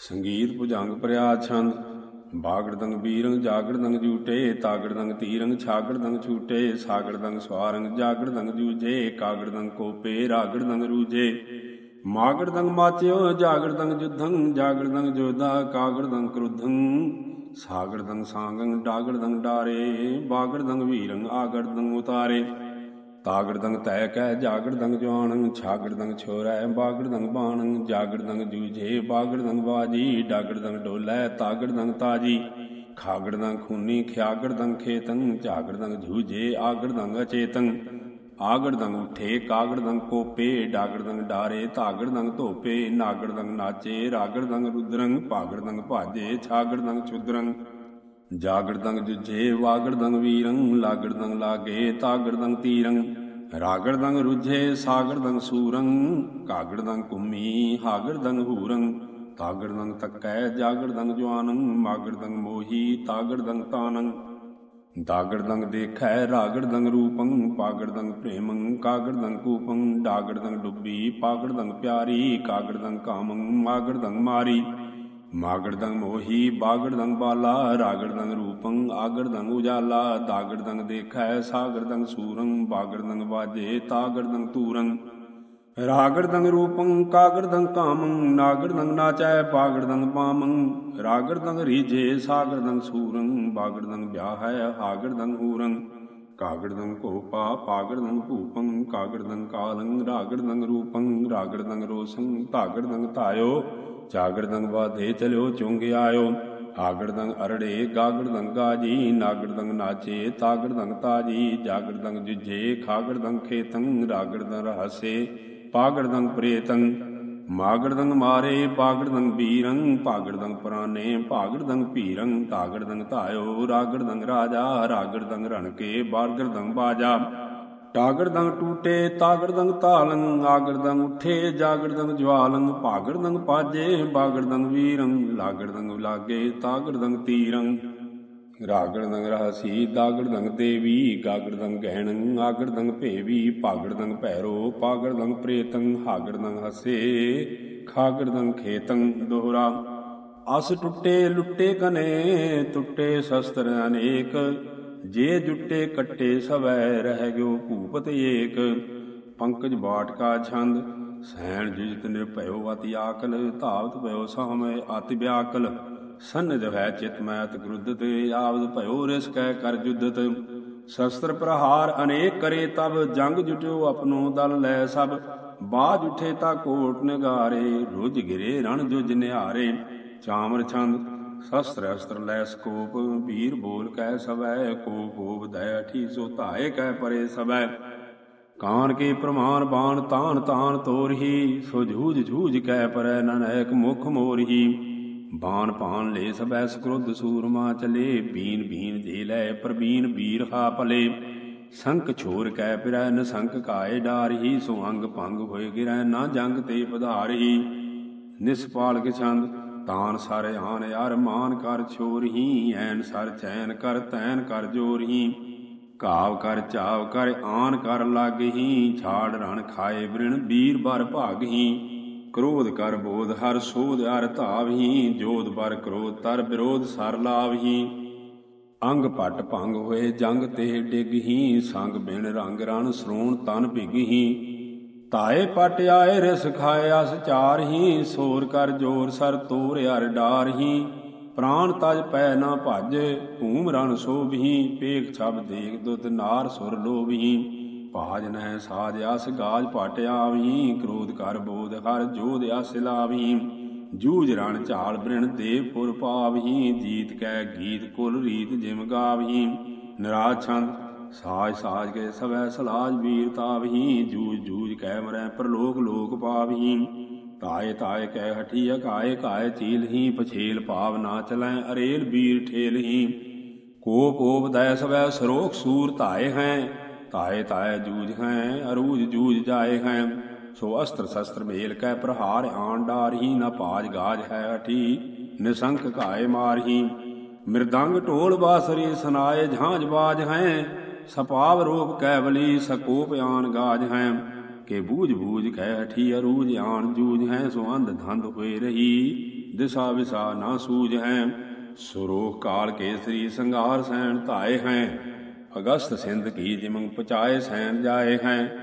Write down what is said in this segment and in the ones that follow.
ਸੰਗੀਤ ਭੁਜੰਗ ਪ੍ਰਿਆ ਛੰਦ ਬਾਗੜਦੰਗ ਬੀਰੰਗ ਜਾਗੜਦੰਗ ਜੂਟੇ ਤਾਗੜਦੰਗ ਤੀਰੰਗ ਛਾਗੜਦੰਗ ਛੂਟੇ ਸਾਗੜਦੰਗ ਸਵਾਰੰਗ ਜਾਗੜਦੰਗ ਜੂਜੇ ਕਾਗੜਦੰਗ ਕੋਪੇ ਰਾਗੜਦੰਗ ਰੂਜੇ ਮਾਗੜਦੰਗ ਮਾਚਿਓ ਜਾਗੜਦੰਗ ਜੁਧੰ ਜਾਗੜਦੰਗ ਜੋਦਾ ਕਾਗੜਦੰਗ ਕ੍ਰੁਧੰ। ਸਾਗੜਦੰਗ ਸਾੰਗੰ ਡਾਗੜਦੰਗ ਡਾਰੇ ਬਾਗੜਦੰਗ ਵੀਰੰਗ ਆਗੜਦੰਗ ਉਤਾਰੇ। ਤਾਗੜਦੰਗ ਤੈ ਕਹਿ ਜਾਗੜਦੰਗ ਜਵਾਨੰ ਛਾਗੜਦੰਗ ਛੋਰੈ ਬਾਗੜਦੰਗ ਬਾਣੰ ਜਾਗੜਦੰਗ ਜੂਝੇ ਬਾਗੜਦੰਗ ਬਾਜੀ ਡਾਗੜਦੰਗ ਡੋਲੇ ਤਾਗੜਦੰਗ ਤਾਜੀ। ਖਾਗੜਦੰਗ ਖੂਨੀ ਖਿਆਗੜਦੰਗ ਖੇਤੰ ਝਾਗੜਦੰਗ ਝੂਝੇ ਆਗੜਦੰਗ ਅਚੇਤੰ। ਆਗੜਦੰਗ ਉਠੇ ਕਾਗੜਦੰਗ ਕੋਪੇ ਡਾਗੜਦੰਗ ਡਾਰੇ ਤਾਗੜਦੰਗ ਧੋਪੇ ਨਾਗੜਦੰਗ ਨਾਚੇ ਰਾਗੜਦੰਗ ਰੁਦਰੰਗ ਭਾਗੜਦੰਗ ਭਾਜੇ ਛਾਗੜਦੰਗ ਛੁਦਰੰਗ ਜਾਗੜਦੰਗ ਜੁਝੇ, ਵਾਗੜਦੰਗ ਵੀਰੰ, ਲਾਗੜਦੰਗ ਲਾਗੇ, ਤਾਗੜਦੰਗ ਤੀਰੰ। ਰਾਗੜਦੰਗ ਰੁਝੇ, ਸਾਗੜਦੰਗ ਸੂਰੰ। ਕਾਗੜਦੰਗ ਕੁੰਮੀ ਹਾਗੜਦੰਗ ਹੂਰੰ। ਤਾਗੜਦੰਗ ਤੱਕੈ, ਜਾਗੜਦੰਗ ਜਵਾਨੰ ਮਾਗੜਦੰਗ ਮੋਹੀ, ਤਾਗੜਦੰਗ ਤਾਨੰ। ਦਾਗੜਦੰਗ ਦੇਖੈ, ਰਾਗੜਦੰਗ ਰੂਪੰ। ਪਾਗੜਦੰਗ ਪ੍ਰੇਮੰ, ਕਾਗੜਦੰਗ ਕੂਪੰ। ਡਾਗੜਦੰਗ ਡੁੱਬੀ, ਪਾਗੜਦੰਗ ਪਿਆਰੀ, ਕਾਗੜਦੰਗ ਕਾਮੰ। ਮਾਗੜਦੰਗ ਮਾਰੀ। ਮਾਗੜਦੰਗ ਮੋਹੀ, ਬਾਗੜਦੰਗ ਬਾਲਾ, ਰਾਗੜਦੰਗ ਰੂਪੰ, ਆਗੜਦੰਗ ਉਜਾਲਾ, ਦਾਗੜਦੰਗ ਦੇਖੈ, ਸਾਗੜਦੰਗ ਸੂਰੰ, ਬਾਗੜਦੰਗ ਵਾਜੇ, ਤਾਗੜਦੰਗ ਤੂਰੰ ਰਾਗੜਦੰਗ ਰੂਪੰ, ਕਾਗੜਦੰਗ ਕਾਮੰ, ਨਾਗੜਦੰਗ ਨਾਚੈ, ਪਾਗੜਦੰਗ ਪਾਮੰ। ਰਾਗੜਦੰਗ ਰੀਜੇ ਸਾਗੜਦੰਗ ਸੂਰੰ, ਬਾਗੜਦੰਗ ਵਿਆਹੈ, ਹਾਗੜਦੰਗ ਹੂਰੰ। ਕਾਗੜਦੰਗ ਕੋਪਾ ਪਾਗੜਦੰਗ ਭੂਪੰ, ਕਾਗੜਦੰਗ ਕਾਲੰ, ਰਾਗੜਦੰਗ ਰੂਪੰ, ਰਾਗੜਦੰਗ ਰੋਸੰ, ਧਾਗੜਦੰਗ ਧਾਇਓ। ਜਾਗੜਦੰਗ ਵਾਧੇ ਚਲਿਓ, ਚੁੰਗ ਆਇਓ। ਆਗੜਦੰਗ ਅਰੜੇ, ਗਾਗੜਦੰਗ ਗਾਜੀ, ਨਾਗੜਦੰਗ ਨਾਚੇ, ਤਾਗੜਦੰਗ ਤਾਜੀ, ਜਾਗੜਦੰਗ ਜੁਝੇ, ਖਾਗੜਦੰਗ ਖੇਤੰ, ਰਾਗੜਦੰਗ ਰਹਸੇ, ਪਾਗੜਦੰਗ ਪ੍ਰੇਤੰ। ਮਾਗੜਦੰਗ ਮਾਰੇ, ਪਾਗੜਦੰਗ ਬੀਰੰ, ਪਾਗੜਦੰਗ ਪ੍ਰਾਨੇ ਭਾਗੜਦੰਗ ਭੀਰੰ, ਤਾਗੜਦੰਗ ਧਾਇਓ, ਰਾਗੜਦੰਗ ਰਾਜਾ, ਰਾਗੜਦੰਗ ਰਣਕੇ ਬਾਰਗੜਦੰਗ ਬਾਜਾ। ਟਾਗੜਦੰਗ ਟੂਟੇ ਤਾਗੜਦੰਗ ਤਾਲੰ ਆਗੜਦੰਗ ਉਠੇ ਜਾਗੜਦੰਗ ਜਵਾਲੰ ਭਾਗੜਦੰਗ ਪਾਜੇ ਬਾਗੜਦੰਗ ਵੀਰੰ ਲਾਗੜਦੰਗ ਲਾਗੇ ਤਾਗੜਦੰਗ ਤੀਰੰ। ਰਾਗੜਦੰਗ ਰਹਸੀ ਦਾਗੜਦੰਗ ਦੇਵੀ ਗਾਗੜਦੰਗ ਗਹਿਣੰ ਆਗੜਦੰਗ ਭੇਵੀ ਭਾਗੜਦੰਗ ਭੈਰੋ ਪਾਗੜਦੰਗ ਪ੍ਰੇਤੰ ਹਾਗੜਦੰਗ ਹਸੇ ਖਾਗੜਦੰਗ ਖੇਤੰ ਦੋਹਰਾ। ਅਸ ਟੁੱਟੇ ਲੁੱਟੇ ਕਨੇ, ਟੁੱਟੇ ਸ਼ਸਤਰ ਅਨੇਕ ਜੇ ਜੁੱਟੇ ਕੱਟੇ ਸਵੈ ਰਹਿ ਗਿਓ ਭੂਪਤ ਏਕ। ਪੰਕਜ ਬਾਟਕਾ ਛੰਦ ਸੈਣ ਜਿਜਤ ਨਿਰਭਇਓ ਅਤਿ ਆਕਲ, ਧਾਵਤ ਭਇਓ ਸਾਮੈ ਅਤਿ ਵਿਆਕਲ। ਸੰਨਿਧ ਹੈ ਚਿਤ ਮੈਤ ਗਰੁੱਧਤ ਆਵਦ ਭਇਓ ਰਿਸ ਕਹਿ ਕਰ ਜੁਦਤ। ਸ਼ਸਤਰ ਪ੍ਰਹਾਰ ਅਨੇਕ ਕਰੇ ਤਬ, ਜੰਗ ਜੁਟਿਓ ਆਪਣੋ ਦਲ ਲੈ ਸਭ। ਬਾਜ ਉਠੇ ਤਾ ਕੋਟ ਨਿਗਾਰੇ ਰੁਜ ਗਿਰੇ ਰਣ ਜੁਜ ਨਿਹਾਰੇ। ਚਾਮਰ ਛੰਦ ਸ਼ਸਤਰ ਅਸਤਰ ਲੈ ਸਕੋਪ, ਵੀਰ ਬੋਲ ਕਹਿ ਸਵੈ ਕੋ ਕੋਪ ਦਇ ਠੀ ਸੋ ਧਾਏ ਕਹਿ ਪਰੇ ਸਵੈ। ਕਾਨ ਕੇ ਪ੍ਰਮਾਨ ਬਾਣ ਤਾਨ ਤਾਨ ਤੋਰਹੀ ਸੋ ਜੂਝ ਜੂਝ ਕਹਿ ਪਰੈ ਨਨੈਕ ਮੁਖ ਮੋਰਹੀ ਬਾਣ ਪਾਨ ਲੈ ਸਬੈ ਸਕਰੁੱਧ ਸੂਰਮਾ ਚਲੇ, ਬੀਨ ਬੀਨ ਦੇ ਲੈ ਪ੍ਰਬੀਨ ਵੀਰ ਹਾ ਭਲੇ। ਸੰਕ ਛੋਰ ਕਹਿ ਪਿਰੈ ਨ ਸੰਕ ਕਾਏ ਡਾਰਹੀ ਸੋ ਅੰਗ ਭੰਗ ਹੋਏ ਗਿਰੈ, ਨਾ ਜੰਗ ਤੇ ਪਧਾਰਹੀ ਨਿਸਪਾਲ ਕੇ ਛੰਦ ਤਾਨ ਸਰ ਆਨ ਯਾਰ ਮਾਨ ਕਰ ਛੋਰਹੀ ਐਨ ਸਰ ਚੈਨ ਕਰ ਤੈਨ ਕਰ ਜੋਰਹੀ ਘਾਵ ਕਰ ਚਾਵ ਕਰ ਆਨ ਕਰ ਲਾਗਹੀ ਛਾੜ ਰਣ ਖਾਏ ਬ੍ਰਿਣ ਵੀਰ ਬਰ ਭਾਗਹੀ ਕ੍ਰੋਧ ਕਰ ਬੋਧ ਹਰ ਸੋਧ ਅਰ ਧਾਵਹੀ ਜੋਧ ਬਰ ਕ੍ਰੋਧ ਤਰ ਵਿਰੋਧ ਸਰ ਲਾਵਹੀ ਅੰਗ ਪਟ ਭੰਗ ਹੋਏ ਜੰਗ ਤੇ ਡਿਗਹੀ ਸੰਗ ਬਿਨ ਰੰਗ ਰਣ ਸਰੋਣ ਤਨ ਭਿਗਹੀ ਤਾਏ ਪਟ ਆਏ ਰਿਸ ਖਾਏ ਅਸ ਚਾਰਹੀ ਸੋਰ ਕਰ ਜੋਰ ਸਰ ਤੋਰ ਅਰ ਡਾਰਹੀ ਪ੍ਰਾਨ ਤਜ ਪੈ ਨਾ ਭਜ, ਭੂਮ ਰਣ ਸੋਭੀ ਪੇਖ ਛਬ ਦੇਖ ਦੁਤ ਨਾਰ ਸੁਰ ਲੋਭੀ। ਭਾਜ ਨਹਿ ਸਾਜ ਅਸ ਗਾਜ ਪਟ ਆਵੀ, ਕ੍ਰੋਧ ਕਰ ਬੋਧ ਹਰ ਜੋਧ ਅਸ ਲਾਵੀ। ਜੂਜ ਰਣ ਝਾਲ ਬ੍ਰਿਣ ਦੇਵ ਪੁਰ ਪਾਵਹੀ ਜੀਤ ਕੈ ਗੀਤ ਕੁਲ ਰੀਤ ਜਿਮ ਗਾਵਹੀ ਨਿਰਾਜ ਛੰਦ ਸਾਜ ਸਾਜ ਕੇ ਸਵੈ ਸਲਾਜ ਵੀਰ ਤਾਵਹੀ ਜੂਜ ਜੂਜ ਕੈ ਮਰੈ ਪਰਲੋਕ ਲੋਕ ਪਾਵਹੀ। ਤਾਏ ਤਾਏ ਕੈ ਹਠੀ ਅਕਾਏ ਕਾਏ ਚੀਲਹੀ, ਪਛੇਲ ਪਾਵ ਨਾ ਚਲੈ ਅਰੇਲ ਵੀਰ ਠੇਲਹੀ। ਕੋਪ ਕੋਪ ਦਇ ਸਵੈ ਸਰੋਖ ਸੂਰ ਧਾਏ ਹੈ, ਤਾਏ ਤਾਏ ਜੂਜ ਹੈ, ਅਰੂਜ ਜੂਜ ਜਾਏ ਹੈ। ਸੋ ਅਸਤਰ ਸ਼ਸਤਰ ਮੇਲ ਕੈ ਪ੍ਰਹਾਰ ਆਣ ਡਾਰਹੀ, ਨਾ ਪਾਜ ਗਾਜ ਹੈ ਹਠੀ, ਨਿਸੰਕ ਘਾਏ ਮਾਰਹੀ। ਮਿਰਦੰਗ ਢੋਲ ਬਾਸਰੀ ਸਨਾਏ ਝਾਂਝ ਬਾਜ ਹੈ ਸਪਾਵ ਰੂਪ ਕੈਵਲੀ ਸਕੋਪ ਆਨ ਗਾਜ ਹੈ। ਕੇ ਬੂਝ ਬੂਝ ਕਹਿ ਠੀ ਅਰੂਜ ਆਨ ਜੂਝ ਹੈ, ਸੋ ਅੰਧ ਧੰਦ ਹੋਏ ਰਹੀ, ਦਿਸ਼ਾ ਵਿਸਾ ਨਾ ਸੂਝ ਹੈ। ਸੁਰੋਖ ਕਾਲ ਕੇਸਰੀ ਸੰਘਾਰ ਸੈਣ ਧਾਏ ਹੈ, ਅਗਸਤ ਸਿੰਧ ਕੀ ਜਿਮੰਗ ਪਚਾਏ ਸੈਨ ਜਾਏ ਹੈ।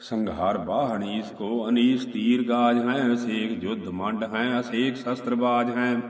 ਸੰਘਾਰ ਬਾਹ ਕੋ ਅਨੀਸ ਤੀਰ ਗਾਜ ਹੈ ਅਸੇਕ ਜੁਧ ਮੰਡ ਹੈ, ਅਸੇਕ ਸ਼ਸਤਰਬਾਜ ਹੈ।